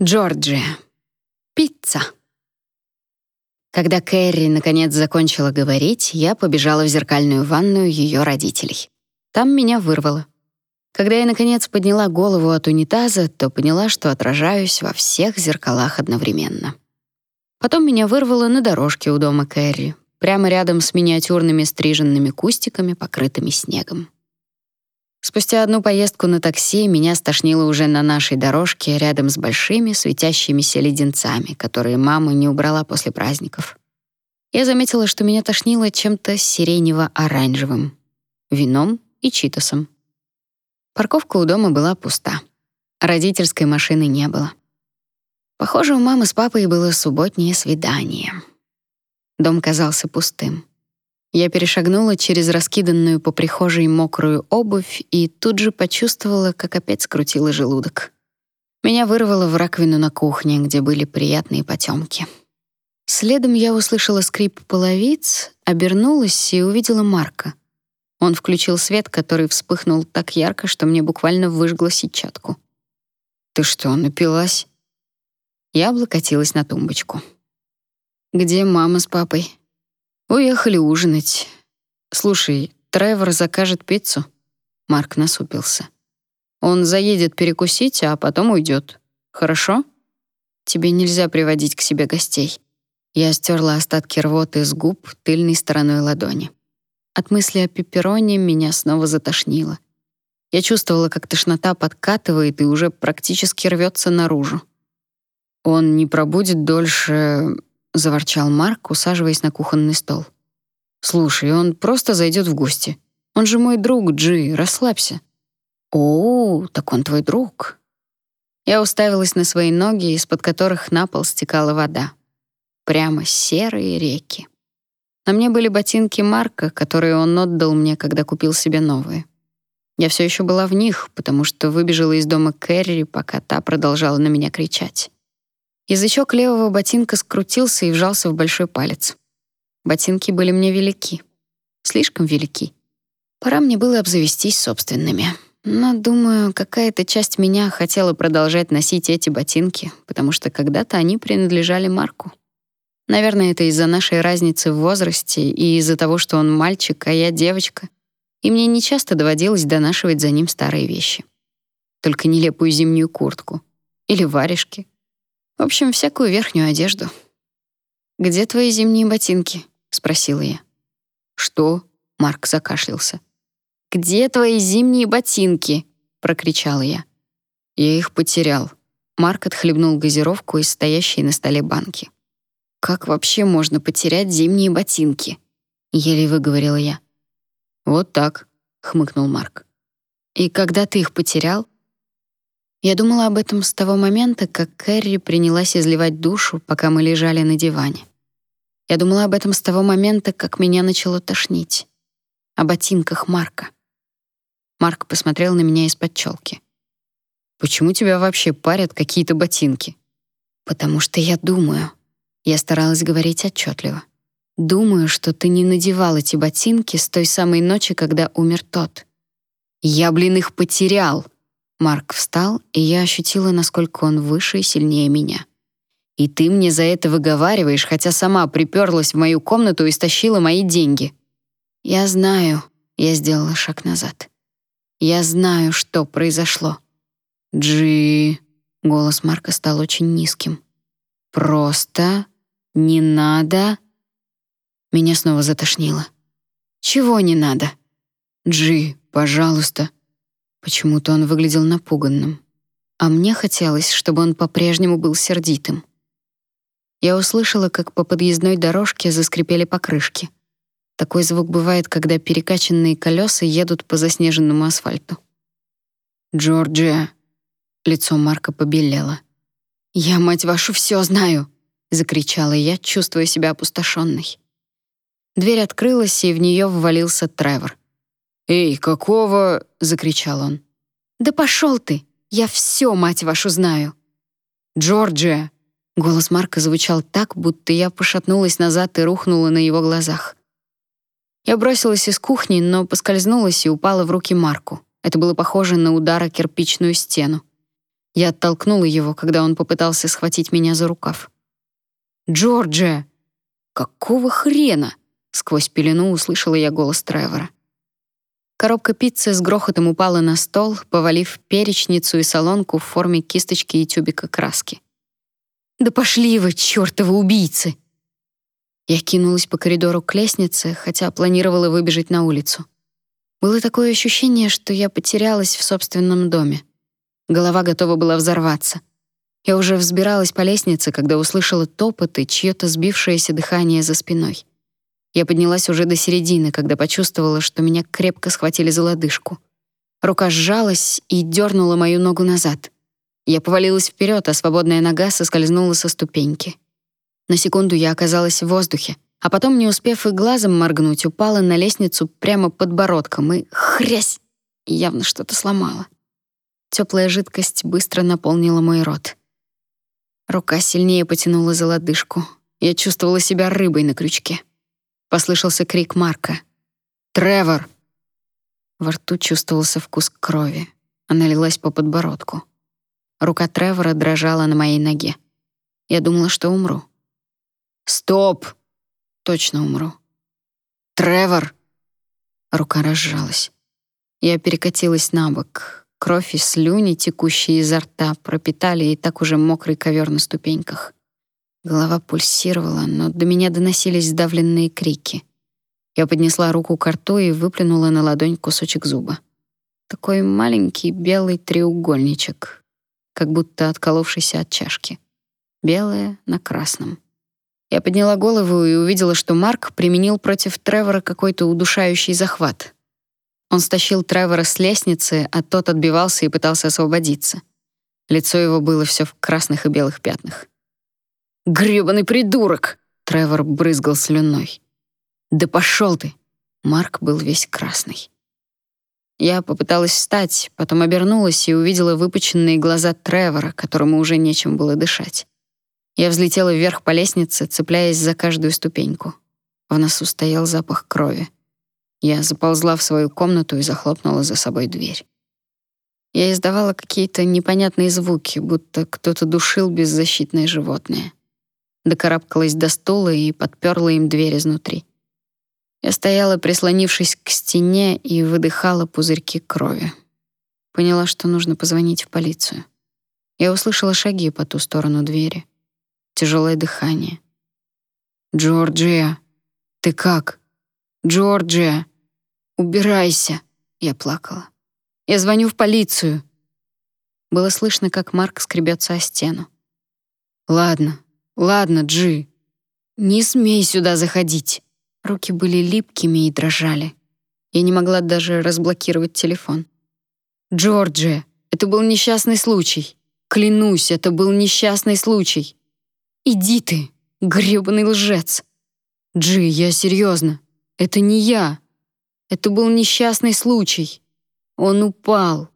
Джорджия. Пицца. Когда Кэрри наконец закончила говорить, я побежала в зеркальную ванную ее родителей. Там меня вырвало. Когда я наконец подняла голову от унитаза, то поняла, что отражаюсь во всех зеркалах одновременно. Потом меня вырвало на дорожке у дома Кэрри, прямо рядом с миниатюрными стриженными кустиками, покрытыми снегом. Спустя одну поездку на такси меня стошнило уже на нашей дорожке рядом с большими светящимися леденцами, которые мама не убрала после праздников. Я заметила, что меня тошнило чем-то сиренево-оранжевым, вином и читосом. Парковка у дома была пуста. Родительской машины не было. Похоже, у мамы с папой было субботнее свидание. Дом казался пустым. Я перешагнула через раскиданную по прихожей мокрую обувь и тут же почувствовала, как опять скрутило желудок. Меня вырвало в раковину на кухне, где были приятные потемки. Следом я услышала скрип половиц, обернулась и увидела Марка. Он включил свет, который вспыхнул так ярко, что мне буквально выжгло сетчатку. «Ты что, напилась?» Я облокотилась на тумбочку. «Где мама с папой?» Уехали ужинать. Слушай, Тревор закажет пиццу. Марк насупился. Он заедет перекусить, а потом уйдет. Хорошо? Тебе нельзя приводить к себе гостей. Я стерла остатки рвоты с губ тыльной стороной ладони. От мысли о пеппероне меня снова затошнило. Я чувствовала, как тошнота подкатывает и уже практически рвется наружу. Он не пробудет дольше заворчал Марк, усаживаясь на кухонный стол. Слушай, он просто зайдет в гости. Он же мой друг, Джи, расслабься. О, так он твой друг. Я уставилась на свои ноги, из-под которых на пол стекала вода. Прямо серые реки. На мне были ботинки Марка, которые он отдал мне, когда купил себе новые. Я все еще была в них, потому что выбежала из дома Кэрри, пока та продолжала на меня кричать. Язычок левого ботинка скрутился и вжался в большой палец. Ботинки были мне велики. Слишком велики. Пора мне было обзавестись собственными. Но, думаю, какая-то часть меня хотела продолжать носить эти ботинки, потому что когда-то они принадлежали Марку. Наверное, это из-за нашей разницы в возрасте и из-за того, что он мальчик, а я девочка. И мне нечасто доводилось донашивать за ним старые вещи. Только нелепую зимнюю куртку. Или варежки. В общем, всякую верхнюю одежду. «Где твои зимние ботинки?» — спросила я. «Что?» — Марк закашлялся. «Где твои зимние ботинки?» — прокричала я. Я их потерял. Марк отхлебнул газировку из стоящей на столе банки. «Как вообще можно потерять зимние ботинки?» — еле выговорила я. «Вот так», — хмыкнул Марк. «И когда ты их потерял?» Я думала об этом с того момента, как Кэрри принялась изливать душу, пока мы лежали на диване. Я думала об этом с того момента, как меня начало тошнить. О ботинках Марка. Марк посмотрел на меня из-под челки. «Почему тебя вообще парят какие-то ботинки?» «Потому что я думаю». Я старалась говорить отчетливо. «Думаю, что ты не надевал эти ботинки с той самой ночи, когда умер тот». «Я, блин, их потерял!» Марк встал, и я ощутила, насколько он выше и сильнее меня. И ты мне за это выговариваешь, хотя сама приперлась в мою комнату и стащила мои деньги. Я знаю, я сделала шаг назад. Я знаю, что произошло. Джи, голос Марка стал очень низким. Просто не надо. Меня снова затошнило. Чего не надо? Джи, пожалуйста, Почему-то он выглядел напуганным. А мне хотелось, чтобы он по-прежнему был сердитым. Я услышала, как по подъездной дорожке заскрипели покрышки. Такой звук бывает, когда перекачанные колеса едут по заснеженному асфальту. «Джорджия!» Лицо Марка побелело. «Я, мать вашу, все знаю!» — закричала я, чувствуя себя опустошенной. Дверь открылась, и в нее ввалился Тревор. «Эй, какого?» — закричал он. «Да пошел ты! Я все, мать вашу, знаю!» «Джорджия!» Голос Марка звучал так, будто я пошатнулась назад и рухнула на его глазах. Я бросилась из кухни, но поскользнулась и упала в руки Марку. Это было похоже на удар о кирпичную стену. Я оттолкнула его, когда он попытался схватить меня за рукав. «Джорджия!» «Какого хрена?» — сквозь пелену услышала я голос Тревора. Коробка пиццы с грохотом упала на стол, повалив перечницу и солонку в форме кисточки и тюбика краски. «Да пошли вы, чёртовы убийцы!» Я кинулась по коридору к лестнице, хотя планировала выбежать на улицу. Было такое ощущение, что я потерялась в собственном доме. Голова готова была взорваться. Я уже взбиралась по лестнице, когда услышала топот и чьё-то сбившееся дыхание за спиной. Я поднялась уже до середины, когда почувствовала, что меня крепко схватили за лодыжку. Рука сжалась и дернула мою ногу назад. Я повалилась вперед, а свободная нога соскользнула со ступеньки. На секунду я оказалась в воздухе, а потом, не успев и глазом моргнуть, упала на лестницу прямо подбородком и хрясь, явно что-то сломала. Теплая жидкость быстро наполнила мой рот. Рука сильнее потянула за лодыжку. Я чувствовала себя рыбой на крючке. Послышался крик Марка. «Тревор!» Во рту чувствовался вкус крови. Она лилась по подбородку. Рука Тревора дрожала на моей ноге. Я думала, что умру. «Стоп!» Точно умру. «Тревор!» Рука разжалась. Я перекатилась на бок. Кровь и слюни, текущие изо рта, пропитали и так уже мокрый ковер на ступеньках. Голова пульсировала, но до меня доносились сдавленные крики. Я поднесла руку к рту и выплюнула на ладонь кусочек зуба. Такой маленький белый треугольничек, как будто отколовшийся от чашки. Белое на красном. Я подняла голову и увидела, что Марк применил против Тревора какой-то удушающий захват. Он стащил Тревора с лестницы, а тот отбивался и пытался освободиться. Лицо его было все в красных и белых пятнах. «Грёбаный придурок!» — Тревор брызгал слюной. «Да пошел ты!» Марк был весь красный. Я попыталась встать, потом обернулась и увидела выпученные глаза Тревора, которому уже нечем было дышать. Я взлетела вверх по лестнице, цепляясь за каждую ступеньку. В носу стоял запах крови. Я заползла в свою комнату и захлопнула за собой дверь. Я издавала какие-то непонятные звуки, будто кто-то душил беззащитное животное докарабкалась до стула и подперла им дверь изнутри. Я стояла, прислонившись к стене, и выдыхала пузырьки крови. Поняла, что нужно позвонить в полицию. Я услышала шаги по ту сторону двери. Тяжелое дыхание. «Джорджия, ты как? Джорджия, убирайся!» Я плакала. «Я звоню в полицию!» Было слышно, как Марк скребется о стену. «Ладно, «Ладно, Джи, не смей сюда заходить». Руки были липкими и дрожали. Я не могла даже разблокировать телефон. «Джорджия, это был несчастный случай. Клянусь, это был несчастный случай. Иди ты, грёбаный лжец. Джи, я серьезно. Это не я. Это был несчастный случай. Он упал.